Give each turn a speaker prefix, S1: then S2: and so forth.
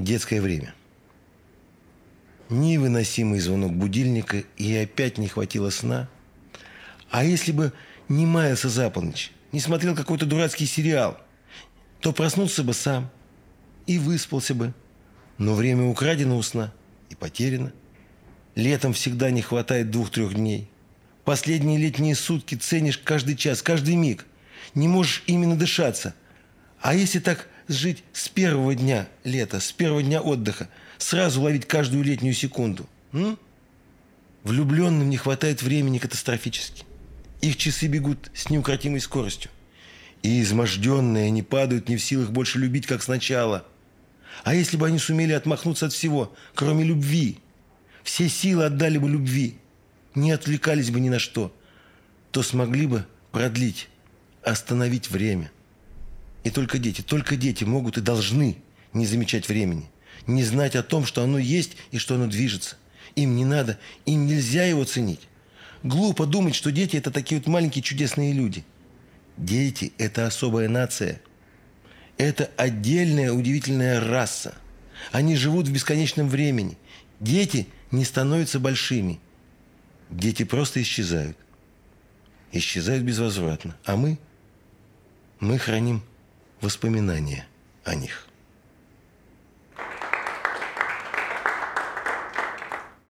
S1: Детское время. Невыносимый звонок будильника, и опять не хватило сна. А если бы не маялся за полночь, не смотрел какой-то дурацкий сериал, то проснулся бы сам и выспался бы. Но время украдено у сна и потеряно. Летом всегда не хватает двух-трех дней. Последние летние сутки ценишь каждый час, каждый миг. Не можешь именно дышаться. А если так жить с первого дня лета, с первого дня отдыха, сразу ловить каждую летнюю секунду? М? Влюбленным не хватает времени катастрофически. Их часы бегут с неукротимой скоростью. И изможденные они падают не в силах больше любить, как сначала. А если бы они сумели отмахнуться от всего, кроме любви, все силы отдали бы любви, не отвлекались бы ни на что, то смогли бы продлить, остановить время. И только дети, только дети могут и должны не замечать времени, не знать о том, что оно есть и что оно движется. Им не надо, им нельзя его ценить. Глупо думать, что дети – это такие вот маленькие чудесные люди. Дети – это особая нация. Это отдельная удивительная раса. Они живут в бесконечном времени. Дети не становятся большими. Дети просто исчезают. Исчезают безвозвратно. А мы? Мы храним воспоминания о них.